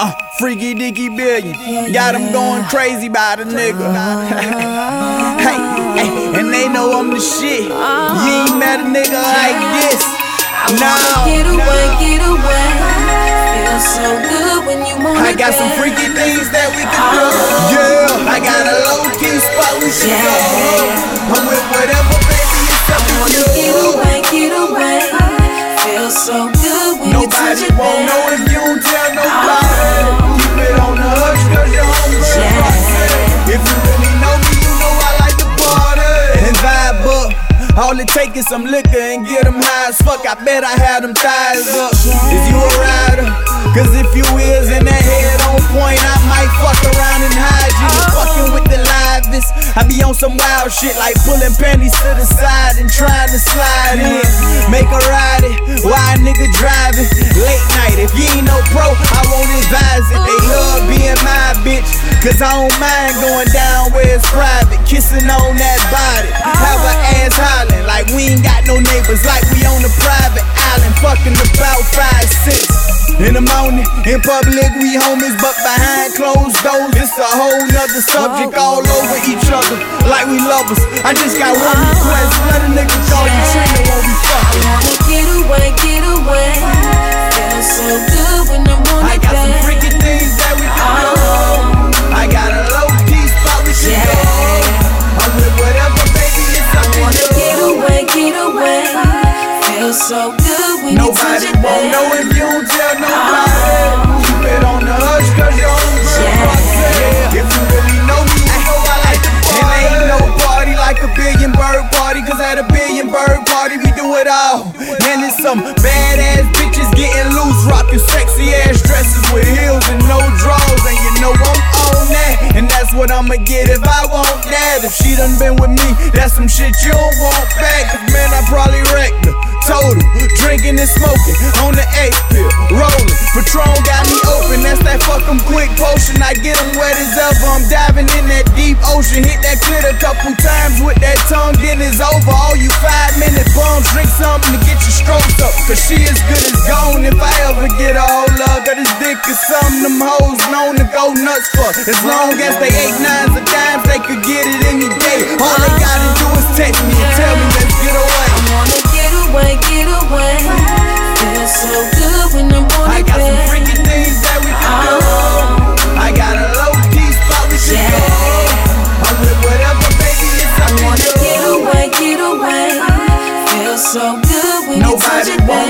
Uh, freaky dicky billion. Got them going crazy by the nigga. hey, hey, and they know I'm the shit. You ain't met a nigga like this. No. Get away, get away. Feels so good when you want I got some freaky things that we can do. Yeah, I got a low key spot we should go. I'm with whatever, baby, it's up to get away, get away. Feels so good when you touch Nobody it, won't know if you don't tell All it take is some liquor and get them high as fuck. I bet I have them thighs up. Is you a rider? Cause if you is and that head on point, I might fuck around and hide you. Oh. Fucking with the livest. I be on some wild shit like pulling panties to the side and trying to slide in. Make her ride it. Why a nigga driving? Late night. If you ain't no pro, I won't advise it. They love being my bitch. Cause I don't mind going down where it's private. Kissing on that body. Have her ass hollering like we ain't got no neighbors. Like we on a private island. Fucking about five, six. In the morning, in public, we homies, but behind closed doors, it's a whole nother subject all over each other, like we lovers. I just got one request, let a nigga call you Trina So good when you touch Nobody won't know if you don't tell nobody. Keep it on the hush, cause you're hungry. Yeah. If you really know me, you know I like to party. And ain't no party like a billion bird party, cause at a billion bird party we do it all. And it's some badass bitches getting loose, rocking sexy ass dresses with heels and no drawers. And you know I'm on that, and that's what I'ma get if I want that. If she done been with me, that's some shit you don't want back. 'Cause man, I probably wrecked her. Drinking and smoking on the eight pill, rolling. Patron got me open, that's that fucking quick potion. I get 'em wet as ever. I'm diving in that deep ocean, hit that clit a couple times with that tongue, then it's over. All you five minute bums, drink something to get your strokes up. Cause she as good as gone if I ever get a hold of her. This dick is something them hoes known to go nuts for. As long as they eight nines of dimes, they could get it any day. All they gotta do is text me I got some freaky things that we can. Oh. I got a low spot we go. Whatever, baby, it's up to you. Get away, get away. So good when Nobody you touch it, baby.